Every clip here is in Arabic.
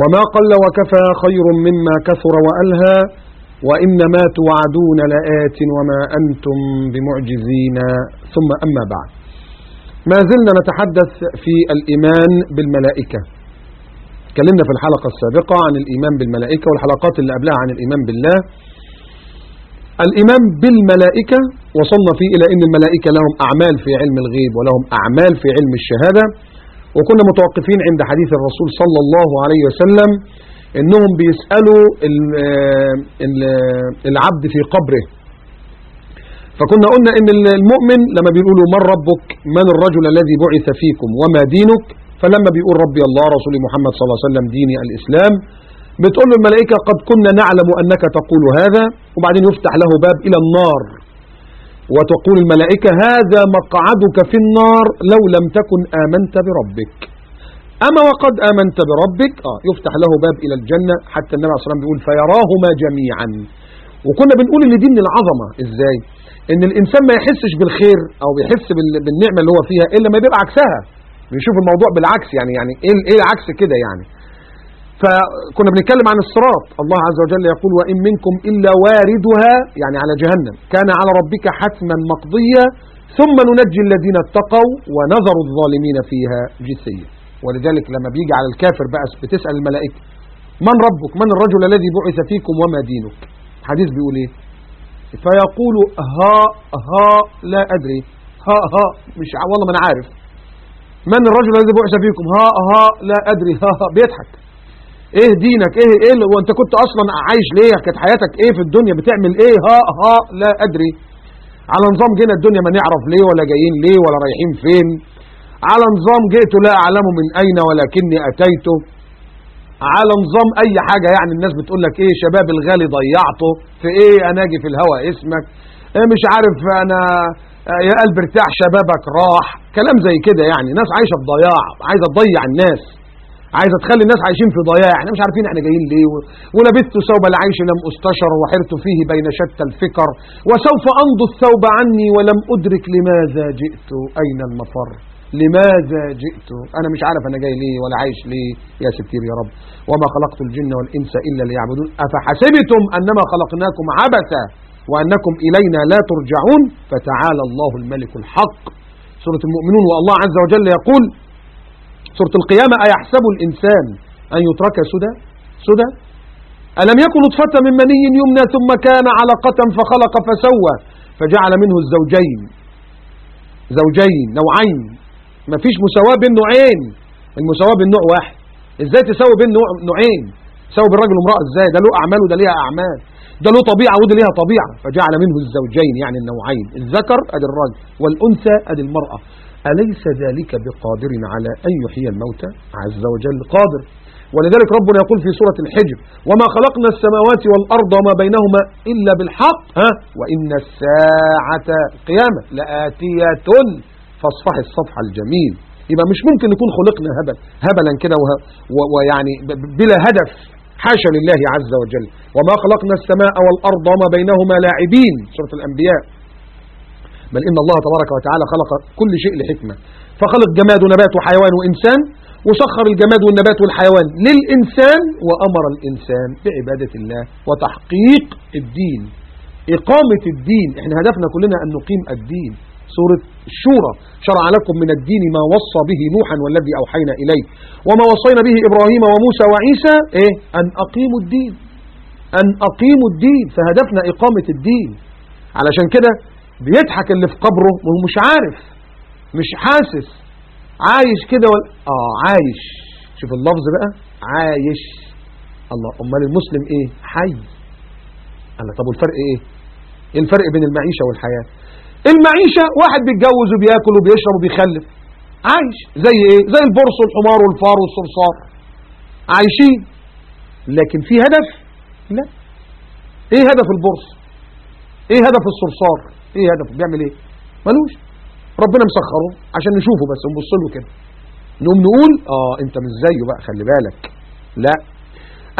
وما قل وكفى خير مما كثر وألهى وإنما توعدون لآت وما أنتم بمعجزين. ثم أما بعد. ما زلنا نتحدث في الإيمان بالملائكة. تكلمنا في الحلقة السابقة عن الإيمان بالملائكة والحلقات اللي قبلها عن الإيمان بالله. الإيمان بالملائكة وصلنا فيه إلى أن الملائكة لهم أعمال في علم الغيب ولهم أعمال في علم الشهادة. وكنا متوقفين عند حديث الرسول صلى الله عليه وسلم أنهم بيسألوا العبد في قبره. فكنا قلنا أن المؤمن لما بيقولوا من ربك؟ من الرجل الذي بعث فيكم؟ وما دينك؟ فلما بيقول ربي الله رسول محمد صلى الله عليه وسلم ديني الإسلام بتقول له الملائكة قد كنا نعلم أنك تقول هذا وبعدين يفتح له باب إلى النار. وتقول الملائكة هذا مقعدك في النار لو لم تكن آمنت بربك. أما وقد آمنت بربك؟ آه يفتح له باب إلى الجنة حتى النبي عليه الصلاة والسلام بيقول فيراهما جميعا. وكنا بنقول إن دي من العظمة. إزاي؟ إن الإنسان ما يحسش بالخير أو بيحس بالنعمة اللي هو فيها إلا ما بيبقى عكسها. بيشوف الموضوع بالعكس يعني يعني إيه إيه العكس كده يعني؟ فكنا بنتكلم عن الصراط. الله عز وجل يقول وإن منكم إلا واردها يعني على جهنم. كان على ربك حتما مقضيا ثم ننجي الذين اتقوا ونذر الظالمين فيها جثيا ولذلك لما بيجي على الكافر بقى بتسأل الملائكة من ربك؟ من الرجل الذي بعث فيكم وما دينك؟ الحديث بيقول إيه؟ فيقول ها ها لا أدري. ها ها مش والله ما أنا عارف. من الرجل الذي بعث فيكم؟ ها ها لا أدري. ها ها بيضحك. إيه دينك؟ إيه إيه وانت كنت أصلا عايش ليه؟ كانت حياتك إيه في الدنيا؟ بتعمل إيه؟ ها ها لا أدري. على نظام جينا الدنيا ما نعرف ليه ولا جايين ليه ولا رايحين فين. على نظام جئت لا أعلم من أين ولكني أتيت. على نظام أي حاجة يعني الناس بتقول لك إيه شباب الغالي ضيعته. في إيه؟ أنا أجي في الهوى اسمك. إيه مش عارف أنا يا قلب ارتاح شبابك راح. كلام زي كده يعني. ناس عايشة في ضياع عايزة تضيع الناس. عايزة تخلي الناس عايشين في ضياع. إحنا مش عارفين إحنا جايين ليه. ولبثت ثوب العيش لم أستشر وحرت فيه بين شتى الفكر وسوف أمضي الثوب عني ولم أدرك لماذا جئت أين المفر. لماذا جئت؟ أنا مش عارف أنا جاي ليه ولا عايش ليه. يا ستير يا رب. وما خلقت الجن والإنس إلا ليعبدون. أفحسبتم أنما خلقناكم عبثا وأنكم إلينا لا ترجعون؟ فتعالى الله الملك الحق. سورة المؤمنون. والله عز وجل يقول سورة القيامة أيحسب الإنسان أن يترك سدى؟ سدى؟ ألم يكن نطفة من مني يمنى ثم كان علقة فخلق فسوى فجعل منه الزوجين. زوجين نوعين. ما فيش مساواة بين نوعين. المساواة بين نوع واحد. إزاي تساوي بين نوع نوعين؟ تساوي بين راجل وامرأة إزاي؟ ده له أعمال وده ليها أعمال. ده له طبيعة وده ليها طبيعة. فجعل منه الزوجين يعني النوعين. الذكر أدي الرجل والأنثى أدي المرأة. أليس ذلك بقادر على أن يحيي الموتى عز وجل؟ قادر. ولذلك ربنا يقول في سورة الحجر وما خلقنا السماوات والأرض وما بينهما إلا بالحق ها؟ وإن الساعة قيامة لآتية. فاصفح الصفح الجميل. يبقى مش ممكن نكون خلقنا هبل هبلا كده ويعني بلا هدف. حاشا لله عز وجل. وما خلقنا السماء والأرض وما بينهما لاعبين. سورة الأنبياء. بل إن الله تبارك وتعالى خلق كل شيء لحكمة. فخلق جماد ونبات وحيوان وإنسان وسخر الجماد والنبات والحيوان للإنسان وأمر الإنسان بعبادة الله وتحقيق الدين. إقامة الدين إحنا هدفنا كلنا أن نقيم الدين. سورة الشورى شرع لكم من الدين ما وصى به نوحا والذي أوحينا إليه وما وصينا به إبراهيم وموسى وعيسى إيه؟ أن أقيموا الدين. أن أقيموا الدين فهدفنا إقامة الدين. علشان كده بيضحك اللي في قبره وهو مش عارف مش حاسس. عايش كده ولا؟ آه عايش. شوف اللفظ بقى. عايش. الله أمال المسلم إيه؟ حي. الله طب والفرق إيه؟ إيه الفرق بين المعيشة والحياة؟ المعيشة واحد بيتجوز وبيأكل وبيشرب وبيخلف. عايش. زي إيه؟ زي البرص والحمار والفار والصرصار. عايشين. لكن في هدف؟ لا. إيه هدف البورصة إيه هدف الصرصار؟ إيه هدفه بيعمل إيه؟ ملوش. ربنا مسخره عشان نشوفه بس نبص له كده. نقوم نقول آه أنت مش زيه بقى خلي بالك. لا.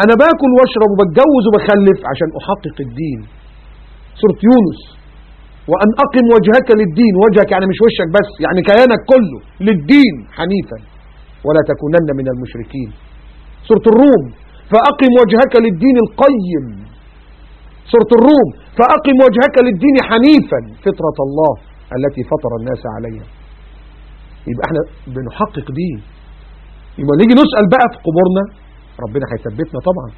أنا باكل واشرب وبتجوز وبخلف عشان أحقق الدين. سورة يونس. وأن أقم وجهك للدين. وجهك يعني مش وشك بس يعني كيانك كله. للدين حنيفا. ولا تكونن من المشركين. سورة الروم. فأقم وجهك للدين القيم. سورة الروم فأقم وجهك للدين حنيفا فطرة الله التي فطر الناس عليها. يبقى إحنا بنحقق دين. يبقى نيجي نسأل بقى في قبورنا ربنا هيثبتنا طبعا.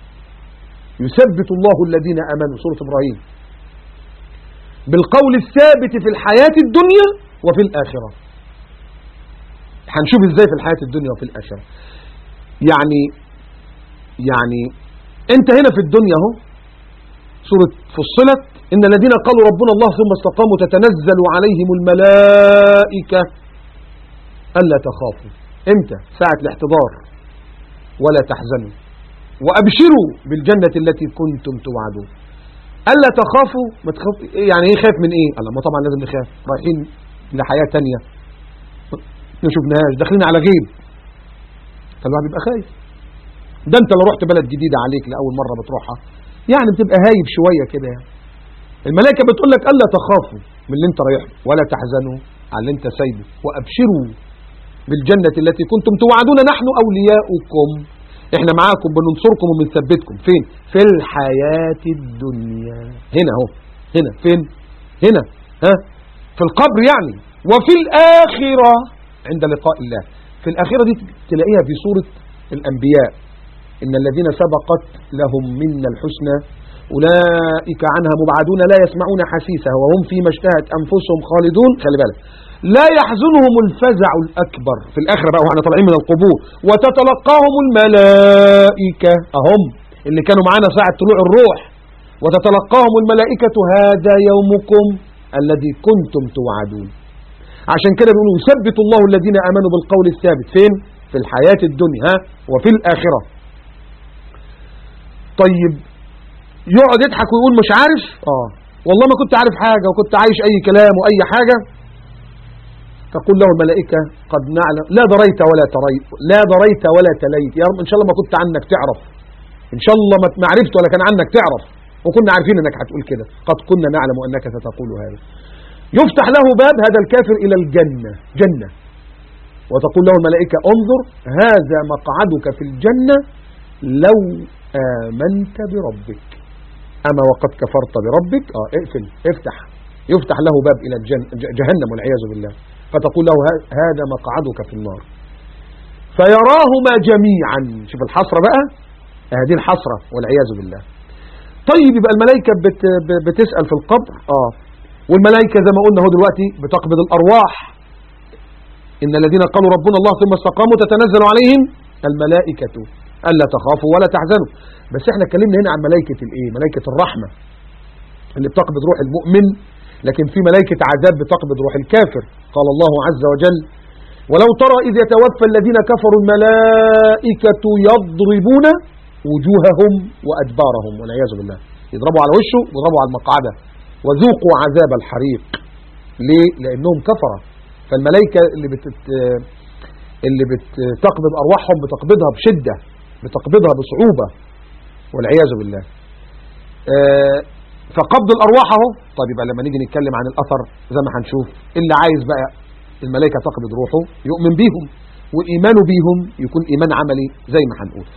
يثبت الله الذين آمنوا سورة إبراهيم. بالقول الثابت في الحياة الدنيا وفي الآخرة. هنشوف إزاي في الحياة الدنيا وفي الآخرة. يعني يعني أنت هنا في الدنيا أهو سورة فصلت إن الذين قالوا ربنا الله ثم استقاموا تتنزل عليهم الملائكة ألا تخافوا. إمتى ساعة الاحتضار ولا تحزنوا. وأبشروا بالجنة التي كنتم توعدون. ألا تخافوا؟ ما تخاف يعني إيه خاف من إيه؟ الله ما طبعا لازم نخاف. رايحين لحياة تانية. ما شفناهاش داخلين على غيب. فالواحد بيبقى خايف. ده أنت لو رحت بلد جديدة عليك لأول مرة بتروحها يعني بتبقى هايب شوية كده يعني. الملائكة بتقول لك ألا تخافوا من اللي أنت رايحه ولا تحزنوا على اللي أنت سايبه وأبشروا بالجنة التي كنتم توعدون. نحن أولياؤكم. إحنا معاكم بننصركم وبنثبتكم. فين؟ في الحياة الدنيا. هنا أهو. هنا. فين؟ هنا. ها؟ في القبر يعني. وفي الآخرة. عند لقاء الله. في الآخرة دي تلاقيها في سورة الأنبياء. إن الذين سبقت لهم منا الحسنى أولئك عنها مبعدون لا يسمعون حسيسها وهم فيما اشتهت أنفسهم خالدون. خلي بالك. لا يحزنهم الفزع الأكبر. في الآخرة بقى وإحنا طالعين من القبور. وتتلقاهم الملائكة. أهم. اللي كانوا معانا ساعة طلوع الروح. وتتلقاهم الملائكة. هذا يومكم الذي كنتم توعدون. عشان كده بيقولوا يثبت الله الذين آمنوا بالقول الثابت. فين؟ في الحياة الدنيا؟ وفي الآخرة. طيب. يقعد يضحك ويقول مش عارف؟ آه. والله ما كنت عارف حاجة وكنت عايش أي كلام وأي حاجة. تقول له الملائكة قد نعلم. لا دريت ولا تريت. لا دريت ولا تليت. يا رب إن شاء الله ما كنت عنك تعرف. إن شاء الله ما عرفت ولا كان عنك تعرف. وكنا عارفين أنك هتقول كده. قد كنا نعلم أنك ستقول هذا. يفتح له باب هذا الكافر إلى الجنة. جنة. وتقول له الملائكة انظر هذا مقعدك في الجنة. لو آمنت بربك. أما وقد كفرت بربك آه اقفل افتح. يفتح له باب إلى جهنم والعياذ بالله. فتقول له هذا مقعدك في النار. فيراهما جميعا. شوف الحسرة بقى. هذه الحسرة والعياذ بالله. طيب يبقى الملائكة بت بتسأل في القبر. آه. والملائكة زي ما قلنا هو دلوقتي بتقبض الأرواح. إن الذين قالوا ربنا الله ثم استقاموا تتنزل عليهم الملائكة. ألا تخافوا ولا تحزنوا. بس إحنا اتكلمنا هنا عن ملائكة الإيه؟ ملائكة الرحمة اللي بتقبض روح المؤمن لكن في ملائكة عذاب بتقبض روح الكافر قال الله عز وجل ولو ترى إذ يتوفى الذين كفروا الملائكة يضربون وجوههم وأدبارهم والعياذ بالله. يضربوا على وشه ويضربوا على المقعدة. وذوقوا عذاب الحريق. ليه؟ لأنهم كفرة. فالملائكة اللي بتت اللي بتقبض أرواحهم بتقبضها بشدة. بتقبضها بصعوبة والعياذ بالله. آه فقبض الأرواح أهو. طيب يبقى لما نيجي نتكلم عن الأثر زي ما هنشوف اللي عايز بقى الملائكة تقبض روحه يؤمن بيهم وإيمانه بيهم يكون إيمان عملي زي ما هنقول.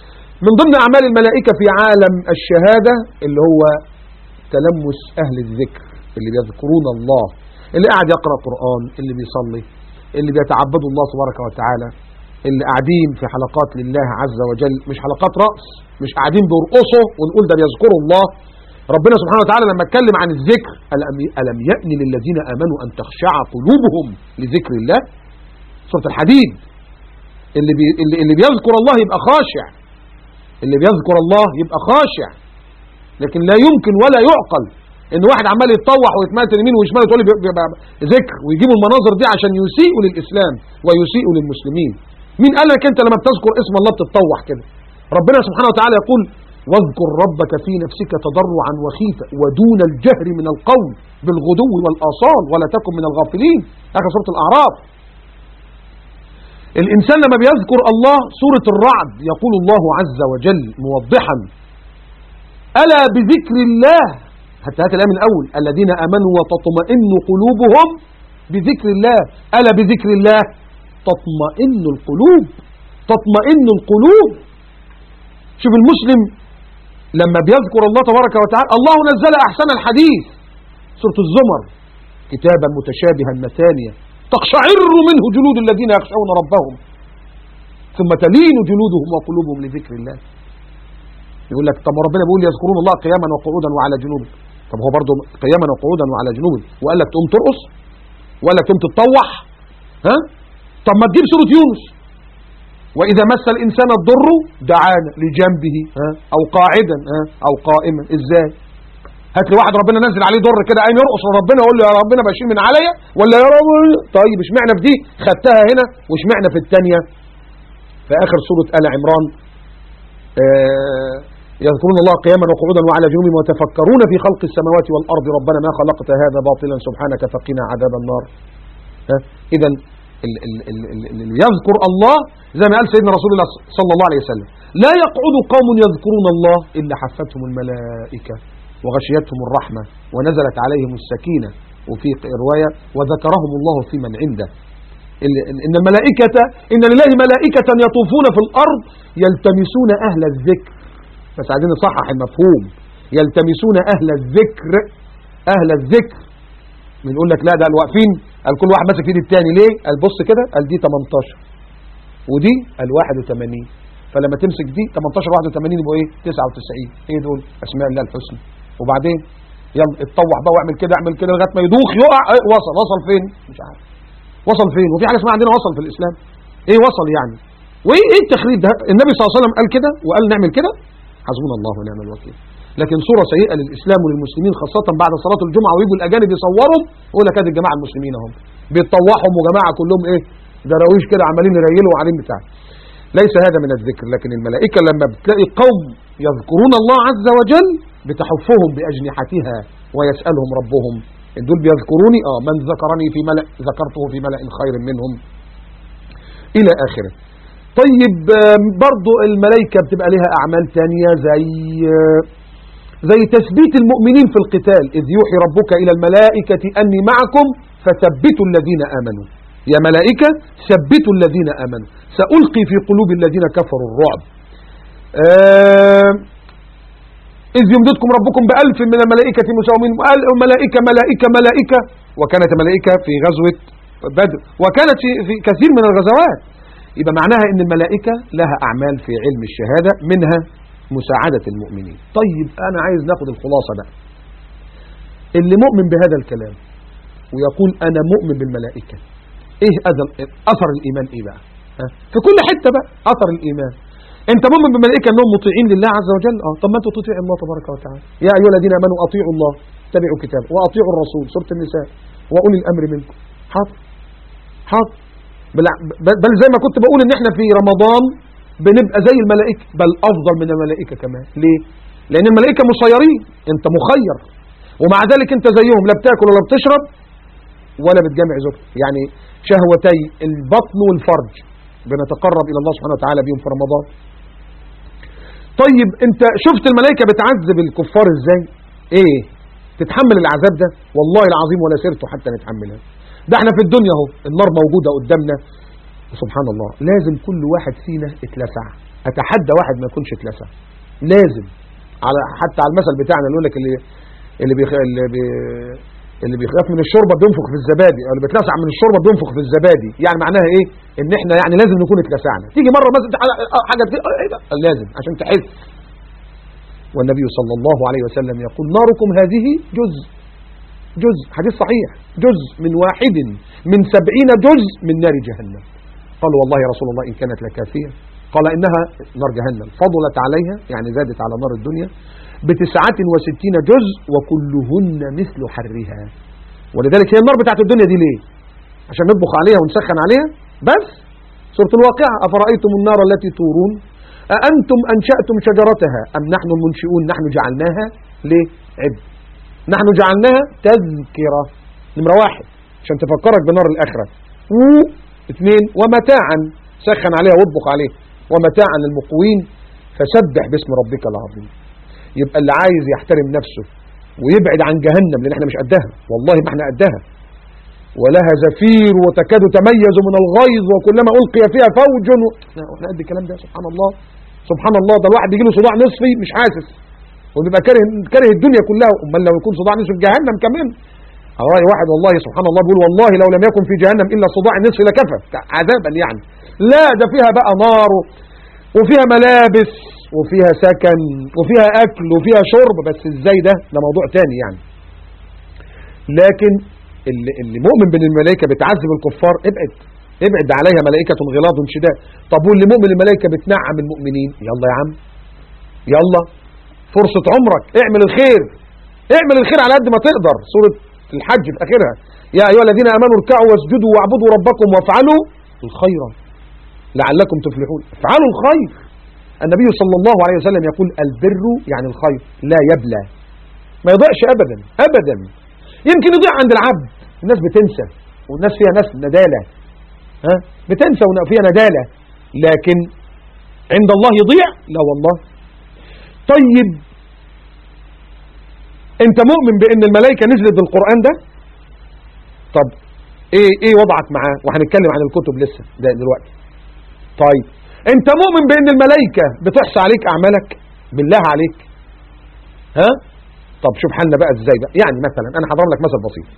من ضمن أعمال الملائكة في عالم الشهادة اللي هو تلمس أهل الذكر اللي بيذكرون الله اللي قاعد يقرأ قرآن اللي بيصلي اللي بيتعبدوا الله تبارك وتعالى. اللي قاعدين في حلقات لله عز وجل مش حلقات رأس مش قاعدين بيرقصوا ونقول ده بيذكروا الله. ربنا سبحانه وتعالى لما اتكلم عن الذكر ألم يأن للذين آمنوا أن تخشع قلوبهم لذكر الله؟ سورة الحديد. اللي, بي اللي, اللي بيذكر الله يبقى خاشع. اللي بيذكر الله يبقى خاشع. لكن لا يمكن ولا يعقل إن واحد عمال يتطوح ويتمات يمين وشمال وتقول ذكر ويجيبوا المناظر دي عشان يسيئوا للإسلام ويسيئوا للمسلمين. مين قال لك انت لما بتذكر اسم الله بتتطوح كده؟ ربنا سبحانه وتعالى يقول واذكر ربك في نفسك تضرعا وخيفا ودون الجهر من القول بالغدو والآصال ولا تكن من الغافلين. آخر سورة الأعراف. الإنسان لما بيذكر الله سورة الرعد يقول الله عز وجل موضحا ألا بذكر الله؟ حتى هات الآية من الأول الذين آمنوا وتطمئن قلوبهم بذكر الله. ألا بذكر الله؟ تطمئن القلوب تطمئن القلوب. شوف المسلم لما بيذكر الله تبارك وتعالى الله نزل أحسن الحديث. سورة الزمر كتابا متشابها مثانيا تقشعر منه جلود الذين يخشون ربهم. ثم تلين جلودهم وقلوبهم لذكر الله. يقول لك طب ربنا بيقول يذكرون الله قياما وقعودا وعلى جنوب طب هو برضه قياما وقعودا وعلى جنوب وقال لك تقوم ترقص؟ لك تقوم تتطوح؟ ها؟ طب ما تجيب سورة يونس. وإذا مس الإنسان الضر دعانا لجنبه ها أو قاعدا ها أو قائما. إزاي؟ هات لي واحد ربنا نزل عليه ضر كده عين يرقص ربنا يقول له يا ربنا بشيل من عليا ولا يا رب؟ طيب اشمعنى في دي؟ خدتها هنا واشمعنى في الثانية في آخر سورة آل عمران آه يذكرون الله قياما وقعودا وعلى جنوبهم ويتفكرون في خلق السماوات والأرض. ربنا ما خلقت هذا باطلا سبحانك فقنا عذاب النار. إذا اللي يذكر الله زي ما قال سيدنا رسول الله صلى الله عليه وسلم. لا يقعد قوم يذكرون الله إلا حفتهم الملائكة وغشيتهم الرحمة ونزلت عليهم السكينة. وفي رواية وذكرهم الله في من عنده. إن الملائكة إن لله ملائكة يطوفون في الأرض يلتمسون أهل الذكر. بس عايزين نصحح المفهوم. يلتمسون أهل الذكر أهل الذكر. بنقول لك لا ده الواقفين قال كل واحد ماسك ايد التاني. ليه؟ قال بص كده قال دي 18 ودي قال 81 فلما تمسك دي 18 81 يبقوا إيه؟ 99 إيه دول؟ أسماء الله الحسنى. وبعدين؟ يلا اتطوح بقى واعمل كده اعمل كده لغاية ما يدوخ يقع. إيه؟ وصل. وصل فين؟ مش عارف. وصل فين؟ وفي حاجة اسمها عندنا وصل في الإسلام. إيه وصل يعني؟ وإيه إيه التخريب ده؟ النبي صلى الله عليه وسلم قال كده وقال نعمل كده؟ حسبنا الله ونعم الوكيل. لكن صورة سيئة للإسلام وللمسلمين خاصة بعد صلاة الجمعة ويجوا الأجانب يصورهم يقول لك ادي الجماعة المسلمين اهم بيتطوحهم وجماعة كلهم إيه؟ دراويش كده عمالين يريلوا وعاملين بتاع. ليس هذا من الذكر لكن الملائكة لما بتلاقي قوم يذكرون الله عز وجل بتحفهم بأجنحتها ويسألهم ربهم. دول بيذكروني؟ آه. من ذكرني في ملأ ذكرته في ملأ خير منهم. إلى آخره. طيب برضو الملائكة بتبقى لها أعمال تانية زي زي تثبيت المؤمنين في القتال إذ يوحي ربك إلى الملائكة أني معكم فثبتوا الذين آمنوا. يا ملائكة ثبتوا الذين آمنوا. سألقي في قلوب الذين كفروا الرعب. آه إذ يمددكم ربكم بألف من الملائكة مساومين. ملائكة ملائكة ملائكة. وكانت ملائكة في غزوة بدر. وكانت في, كثير من الغزوات. يبقى معناها إن الملائكة لها أعمال في علم الشهادة منها مساعدة المؤمنين. طيب أنا عايز ناخد الخلاصة بقى. اللي مؤمن بهذا الكلام ويقول أنا مؤمن بالملائكة إيه أثر الإيمان إيه بقى؟ ها؟ في كل حتة بقى أثر الإيمان. أنت مؤمن بالملائكة إنهم مطيعين لله عز وجل؟ آه. طب ما أنتوا تطيع الله تبارك وتعالى. يا أيها الذين آمنوا أطيعوا الله اتبعوا كتابه وأطيعوا الرسول سورة النساء وأولي الأمر منكم. حاضر. حاضر. بل زي ما كنت بقول إن إحنا في رمضان بنبقى زي الملائكة بل أفضل من الملائكة كمان. ليه؟ لأن الملائكة مسيرين. أنت مخير. ومع ذلك أنت زيهم. لا بتأكل ولا بتشرب ولا بتجمع زوجتك يعني شهوتي البطن والفرج. بنتقرب إلى الله سبحانه وتعالى بيهم في رمضان. طيب أنت شفت الملائكة بتعذب الكفار إزاي؟ إيه؟ تتحمل العذاب ده؟ والله العظيم ولا سرته حتى نتحملها. ده إحنا في الدنيا أهو. النار موجودة قدامنا. سبحان الله. لازم كل واحد فينا اتلسع أتحدى واحد ما يكونش اتلسع. لازم. على حتى على المثل بتاعنا اللي يقول لك اللي اللي بيخ... اللي, بي... اللي بيخاف من الشوربة بينفخ في الزبادي أو اللي بيتلسع من الشوربة بينفخ في الزبادي. يعني معناها إيه؟ إن إحنا يعني لازم نكون اتلسعنا. تيجي مرة مثلا حاجة إيه ده؟ لازم عشان تحس. والنبي صلى الله عليه وسلم يقول ناركم هذه جزء جزء حديث صحيح. جزء من واحد من سبعين جزء من نار جهنم. قال والله يا رسول الله إن كانت لكافية. قال إنها نار جهنم. فضلت عليها يعني زادت على نار الدنيا بتسعة وستين جزء وكلهن مثل حرها. ولذلك هي النار بتاعت الدنيا دي ليه؟ عشان نطبخ عليها ونسخن عليها؟ بس. سورة الواقعة أفرأيتم النار التي تورون؟ أأنتم أنشأتم شجرتها أم نحن المنشئون نحن جعلناها ليه؟ عد. نحن جعلناها تذكرة. نمرة واحد. عشان تفكرك بنار الآخرة. اثنين ومتاعا سخن عليها واطبخ عليها ومتاعا للمقوين فسبح باسم ربك العظيم. يبقى اللي عايز يحترم نفسه ويبعد عن جهنم لأن إحنا مش قدها. والله ما إحنا قدها. ولها زفير وتكاد تميز من الغيظ وكلما ألقي فيها فوج. و... لا، وإحنا قد الكلام ده سبحان الله. سبحان الله ده الواحد يجي له صداع نصفي مش حاسس. وبيبقى كاره كاره الدنيا كلها. أمال لو يكون صداع نصفي في جهنم كمان. على رأي واحد والله سبحان الله بيقول والله لو لم يكن في جهنم إلا صداع النصف لكفى. عذابا يعني. لا ده فيها بقى نار وفيها ملابس وفيها سكن وفيها أكل وفيها شرب بس إزاي ده؟ ده موضوع تاني يعني. لكن اللي, اللي مؤمن بإن الملائكة بتعذب الكفار ابعد ابعد عليها ملائكة غلاظ شداد. طب واللي مؤمن الملائكة بتنعم المؤمنين؟ يلا يا عم يلا. فرصة عمرك اعمل الخير اعمل الخير على قد ما تقدر. سورة الحج في آخرها. يا أيها الذين آمنوا اركعوا واسجدوا واعبدوا ربكم وافعلوا الخير. لعلكم تفلحون. افعلوا الخير. النبي صلى الله عليه وسلم يقول البر يعني الخير لا يبلى. ما يضيعش أبدا أبدا. يمكن يضيع عند العبد. الناس بتنسى والناس فيها ناس ندالة. ها؟ بتنسى وفيها ندالة. لكن عند الله يضيع؟ لا والله. طيب انت مؤمن بان الملائكة نزلت بالقرآن ده؟ طب إيه إيه وضعك معاه؟ وهنتكلم عن الكتب لسه ده دلوقتي. طيب انت مؤمن بان الملائكة بتحصى عليك أعمالك؟ بالله عليك. ها؟ طب شوف حالنا بقى إزاي بقى. يعني مثلا أنا هضرب لك مثل بسيط.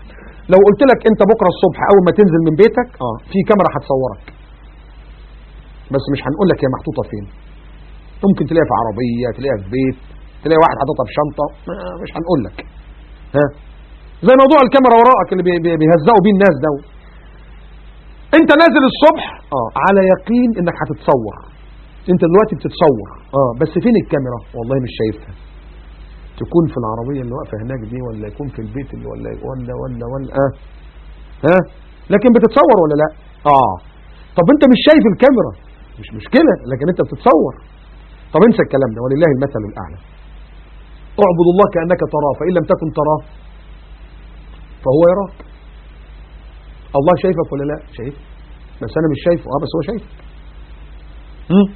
لو قلت لك أنت بكرة الصبح أول ما تنزل من بيتك آه. في كاميرا هتصورك. بس مش هنقول لك هي محطوطة فين. ممكن تلاقيها في عربية تلاقيها في بيت. تلاقي واحد حاططها في شنطة. آه مش هنقول لك. ها؟ زي موضوع الكاميرا وراءك اللي بي- بي- بيهزقوا بيه الناس ده. انت نازل الصبح آه. على يقين إنك هتتصور. انت دلوقتي بتتصور. آه. بس فين الكاميرا؟ والله مش شايفها. تكون في العربية اللي واقفة هناك دي ولا يكون في البيت اللي ولا ولا ولا ولا آه. ها؟ لكن بتتصور ولا لا؟ آه. طب أنت مش شايف الكاميرا؟ مش مشكلة لكن أنت بتتصور. طب انسى الكلام ده ولله المثل الأعلى. أعبد الله كأنك تراه فإن لم تكن تراه فهو يراك. الله شايفك ولا لا؟ شايف. بس أنا مش شايفه. آه بس هو شايفك مم.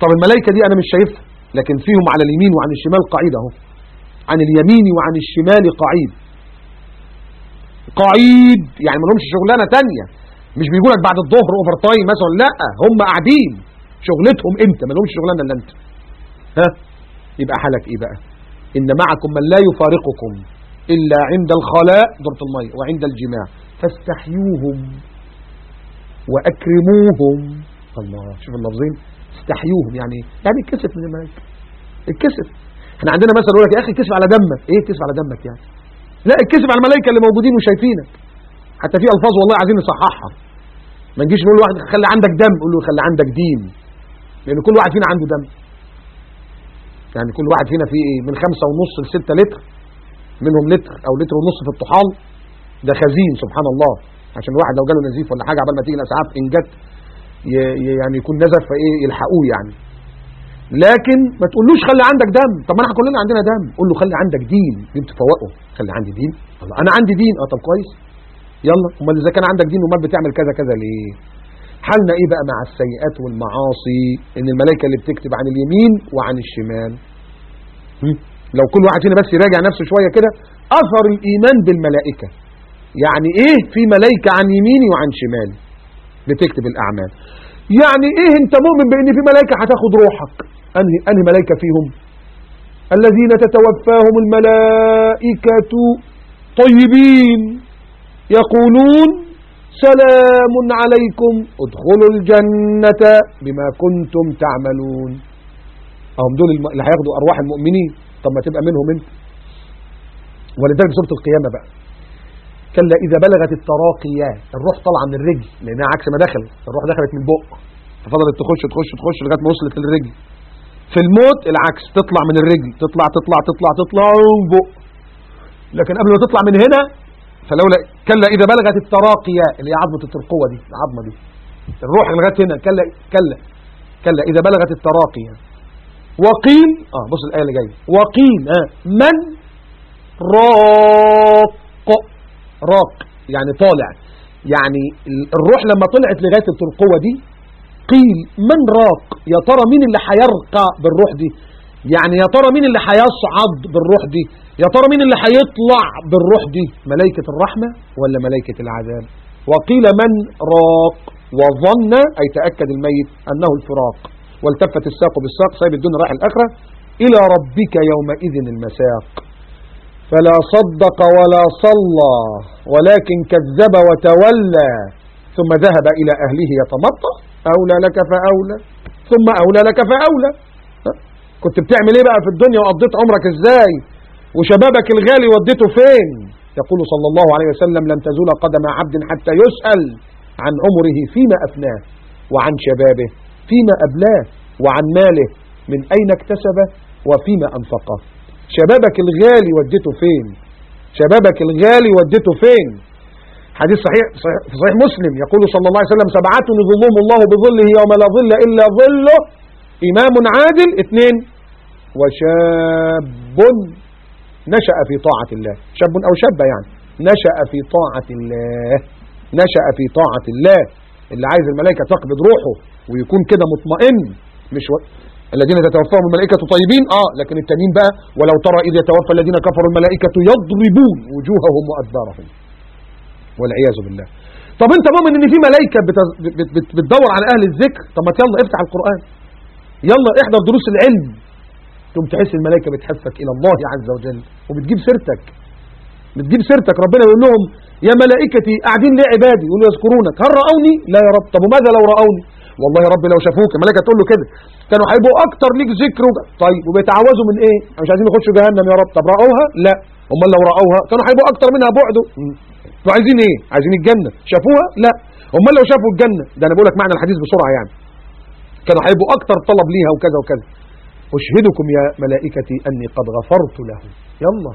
طب الملائكة دي أنا مش شايفها لكن فيهم على اليمين وعن الشمال قعيد أهو. عن اليمين وعن الشمال قعيد قعيد يعني ما لهمش شغلانة تانية. مش بيقول لك بعد الظهر overtime مثلا لا هم قاعدين. شغلتهم أنت ما لهمش شغلانة إلا أنت. ها؟ يبقى حالك إيه بقى؟ إن معكم من لا يفارقكم إلا عند الخلاء دورة المية وعند الجماع. فاستحيوهم وأكرموهم. الله شوف اللفظين استحيوهم يعني؟ يعني اتكسف من الملائكة. اتكسف إحنا عندنا مثلا يقول لك يا أخي اتكسف على دمك. إيه اتكسف على دمك يعني. لا اتكسف على الملائكة اللي موجودين وشايفينك. حتى في ألفاظ والله عايزين نصححها ما نجيش نقول لواحد خلي عندك دم. قول له خلي عندك دين. لأن كل واحد فينا عنده دم. يعني كل واحد فينا فيه إيه من خمسة ونص لستة لتر منهم لتر أو لتر ونص في الطحال. ده خزين سبحان الله. عشان الواحد لو جاله نزيف ولا حاجة عبال ما تيجي الأسعاف إن جت يعني يكون نزف فإيه يلحقوه يعني. لكن ما تقولوش خلي عندك دم. طب ما إحنا كلنا عندنا دم. قول له خلي عندك دين. دين تفوقه. خلي عندي دين. أنا عندي دين. آه طب كويس. يلا. أمال إذا كان عندك دين أمال بتعمل كذا كذا ليه؟ حالنا إيه بقى مع السيئات والمعاصي؟ إن الملائكة اللي بتكتب عن اليمين وعن الشمال؟ لو كل واحد فينا بس يراجع نفسه شوية كده أثر الإيمان بالملائكة. يعني إيه في ملائكة عن يميني وعن شمالي؟ بتكتب الأعمال. يعني إيه أنت مؤمن بإن في ملائكة هتاخد روحك؟ أنهي أنهي ملائكة فيهم؟ الذين تتوفاهم الملائكة طيبين يقولون سلام عليكم. ادخلوا الجنة بما كنتم تعملون. هم دول اللي هياخدوا أرواح المؤمنين طب ما تبقى منهم أنت. ولذلك سورة القيامة بقى. كلا إذا بلغت التراقيات الروح طالعة من الرجل لأنها عكس ما دخلت الروح دخلت من البق ففضلت تخش تخش تخش لغاية ما وصلت للرجل. في الموت العكس تطلع من الرجل تطلع تطلع تطلع تطلع بق لكن قبل ما تطلع من هنا فلولا كلا إذا بلغت التراقية اللي هي عظمة الترقوة دي العظمة دي. الروح لغاية هنا كلا كلا كلا إذا بلغت التراقي يعني. وقيل آه بص الآية اللي جاية. وقيل آه من؟ راق. راق يعني طالع. يعني الروح لما طلعت لغاية الترقوة دي قيل من راق؟ يا ترى مين اللي هيرقى بالروح دي؟ يعني يا ترى مين اللي هيصعد بالروح دي؟ يا ترى مين اللي هيطلع بالروح دي؟ ملائكة الرحمة ولا ملائكة العذاب؟ وقيل من راق وظن أي تأكد الميت أنه الفراق. والتفت الساق بالساق سايب الدنيا رايح الآخرة. إلى ربك يومئذ المساق. فلا صدق ولا صلى ولكن كذب وتولى. ثم ذهب إلى أهله يتمطى. أولى لك فأولى. ثم أولى لك فأولى. كنت بتعمل إيه بقى في الدنيا وقضيت عمرك إزاي؟ وشبابك الغالي وديته فين؟ يقول صلى الله عليه وسلم لن تزول قدم عبد حتى يسأل عن عمره فيما أفناه وعن شبابه فيما أبلاه وعن ماله من أين اكتسبه وفيما أنفقه. شبابك الغالي وديته فين؟ شبابك الغالي وديته فين؟ حديث صحيح, صحيح صحيح مسلم. يقول صلى الله عليه وسلم سبعة يظلهم الله بظله يوم لا ظل إلا ظله. إمام عادل اثنين. وشاب نشأ في طاعة الله. شاب أو شابة يعني. نشأ في طاعة الله. نشأ في طاعة الله. اللي عايز الملائكة تقبض روحه ويكون كده مطمئن. مش و... الذين تتوفاهم الملائكة طيبين؟ آه لكن التانيين بقى ولو ترى إذ يتوفى الذين كفروا الملائكة يضربون وجوههم وأدبارهم. والعياذ بالله. طب أنت مؤمن إن في ملائكة بت... بت... بت... بتدور على أهل الذكر؟ طب ما يلا افتح القرآن. يلا احضر دروس العلم. تقوم تحس الملائكة بتحفك إلى الله عز وجل وبتجيب سيرتك. بتجيب سيرتك. ربنا يقول لهم يا ملائكتي قاعدين ليه عبادي. يقولوا يذكرونك. هل رأوني? لا يا رب. طب وماذا لو رأوني؟ والله يا رب لو شافوك. الملائكة تقول له كده. كانوا هيبقوا أكتر ليك ذكر. طيب وبيتعوذوا من إيه؟ مش عايزين يخشوا جهنم يا رب. طب رأوها? لا. أمال لو رأوها؟ كانوا هيبقوا أكتر منها بعده. أنتوا عايزين إيه؟ عايزين الجنة. شافوها? لا. أمال لو شافوا الجنة؟ ده أنا بقول لك معنى الحديث بسرعة يعني. كانوا هيبقوا أكتر طلب ليها وكذا وكذا. أشهدكم يا ملائكتي أني قد غفرت له يلا.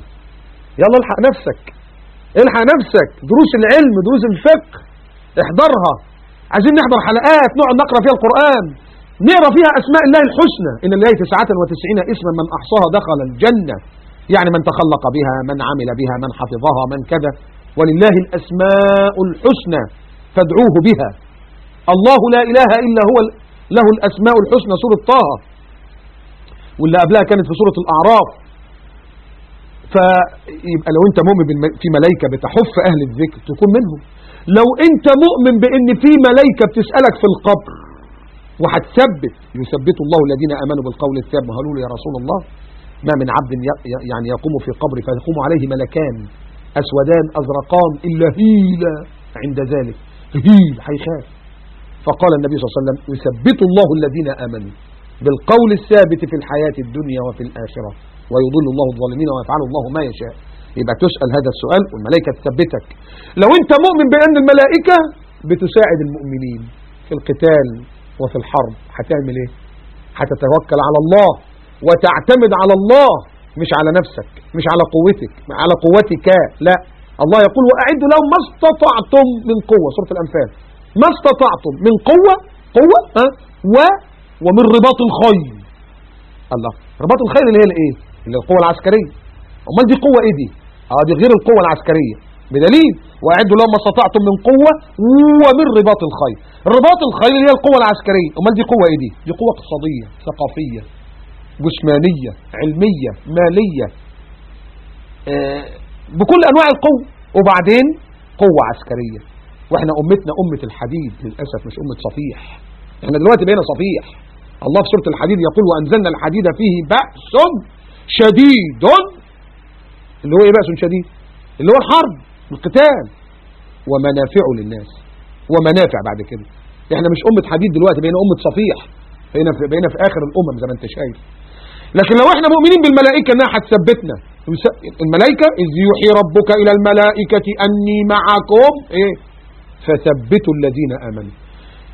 يلا الحق نفسك. الحق نفسك. دروس العلم دروس الفقه. احضرها. عايزين نحضر حلقات نقعد نقرأ فيها القرآن. نقرأ فيها أسماء الله الحسنى. إن الله تسعة وتسعين اسما من أحصاها دخل الجنة. يعني من تخلق بها من عمل بها من حفظها من كذا. ولله الأسماء الحسنى فادعوه بها. الله لا إله إلا هو له الأسماء الحسنى سورة طه. واللي قبلها كانت في سورة الأعراف. فيبقى لو انت مؤمن في ملائكة بتحف أهل الذكر تكون منهم. لو انت مؤمن بإن في ملائكة بتسألك في القبر وهتثبت يثبت الله الذين آمنوا بالقول الثابت. قالوا له يا رسول الله ما من عبد يعني يقوم في قبر فيقوم عليه ملكان أسودان أزرقان إلا هيلا عند ذلك. هيل هيخاف فقال النبي صلى الله عليه وسلم يثبت الله الذين آمنوا. بالقول الثابت في الحياة الدنيا وفي الآخرة. ويضل الله الظالمين ويفعل الله ما يشاء. يبقى تسأل هذا السؤال والملائكة تثبتك. لو انت مؤمن بأن الملائكة بتساعد المؤمنين في القتال وفي الحرب هتعمل إيه؟ هتتوكل على الله وتعتمد على الله مش على نفسك مش على قوتك على قوتك. لا. الله يقول وأعدوا لهم ما استطعتم من قوة. سورة الأنفال. ما استطعتم من قوة قوة ها؟ و ومن رباط الخيل. الله. رباط الخيل اللي هي الايه؟ اللي القوة العسكرية. أمال دي قوة إيه دي؟ آه دي غير القوة العسكرية. بدليل وأعدوا لهم ما استطعتم من قوة ومن رباط الخيل. رباط الخيل اللي هي القوة العسكرية. أمال دي قوة إيه دي؟ دي قوة اقتصادية ثقافية جسمانية علمية مالية. آه بكل أنواع القوة. وبعدين قوة عسكرية. وإحنا أمتنا أمة الحديد للأسف مش أمة صفيح. إحنا دلوقتي بقينا صفيح. الله في سورة الحديد يقول وأنزلنا الحديد فيه بأس شديد. اللي هو إيه بأس شديد؟ اللي هو الحرب القتال ومنافع للناس ومنافع بعد كده. إحنا مش أمة حديد دلوقتي بقينا أمة صفيح بقينا في, بقينا في آخر الأمم زي ما أنت شايف. لكن لو إحنا مؤمنين بالملائكة إنها هتثبتنا الملائكة إذ يوحي ربك إلى الملائكة أني معكم إيه؟ فثبتوا الذين آمنوا.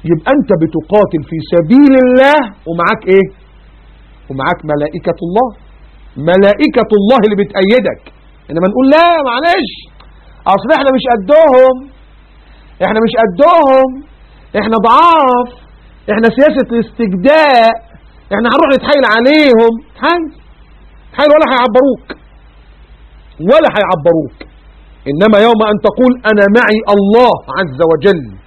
يبقى أنت بتقاتل في سبيل الله ومعاك إيه؟ ومعاك ملائكة الله. ملائكة الله اللي بتأيدك. إنما نقول لا معلش. أصل إحنا مش قدهم. إحنا مش قدهم. إحنا ضعاف. إحنا سياسة الاستجداء. إحنا هنروح نتحايل عليهم. تحايل. تحايل ولا هيعبروك. ولا هيعبروك. إنما يوم أن تقول أنا معي الله عز وجل.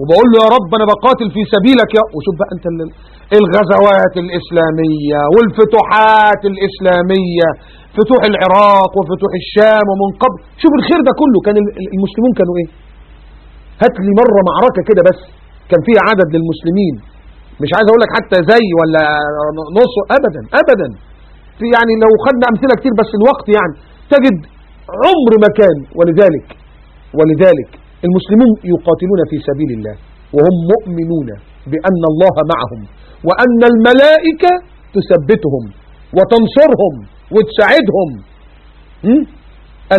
وبقول له يا رب أنا بقاتل في سبيلك يا وشوف بقى أنت ال- الغزوات الإسلامية والفتوحات الإسلامية فتوح العراق وفتوح الشام ومن قبل. شوف الخير ده كله كان ال- ال- المسلمون كانوا إيه؟ هات لي مرة معركة كده بس كان فيها عدد للمسلمين. مش عايز أقول لك حتى زي ولا نص ابدا ابدا. في يعني لو خدنا أمثلة كتير بس الوقت يعني تجد عمر ما كان. ولذلك ولذلك المسلمون يقاتلون في سبيل الله وهم مؤمنون بأن الله معهم وأن الملائكة تثبتهم وتنصرهم وتساعدهم?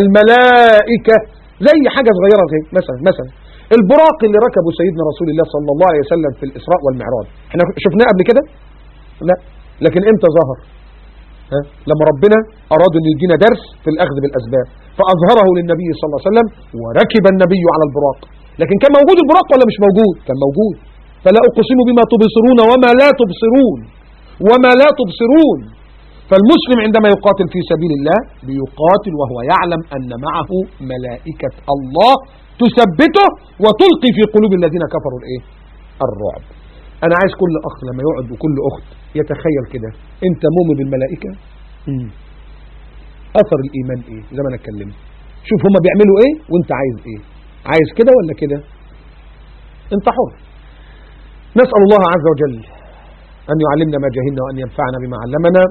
الملائكة زي حاجة صغيرة زي مثلا مثلا البراق اللي ركبه سيدنا رسول الله صلى الله عليه وسلم في الإسراء والمعراج إحنا شفناه قبل كده لا لكن إمتى ظهر؟ لما ربنا أراد أن يدينا درس في الأخذ بالأسباب فأظهره للنبي صلى الله عليه وسلم وركب النبي على البراق. لكن كان موجود البراق ولا مش موجود؟ كان موجود. فلا أقسم بما تبصرون وما لا تبصرون وما لا تبصرون. فالمسلم عندما يقاتل في سبيل الله بيقاتل وهو يعلم أن معه ملائكة الله تثبته وتلقي في قلوب الذين كفروا الإيه؟ الرعب. أنا عايز كل أخ لما يقعد وكل أخت يتخيل كده. أنت مؤمن بالملائكة؟ مم. أثر الإيمان إيه؟ زي ما أنا اتكلمت. شوف هما بيعملوا إيه وأنت عايز إيه. عايز كده ولا كده؟ انت حر نسأل الله عز وجل أن يعلمنا ما جهلنا وأن ينفعنا بما علمنا.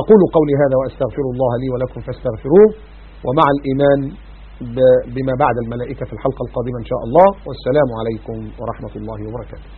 أقول قولي هذا وأستغفر الله لي ولكم فاستغفروه. ومع الإيمان ب- بما بعد الملائكة في الحلقة القادمة إن شاء الله. والسلام عليكم ورحمة الله وبركاته.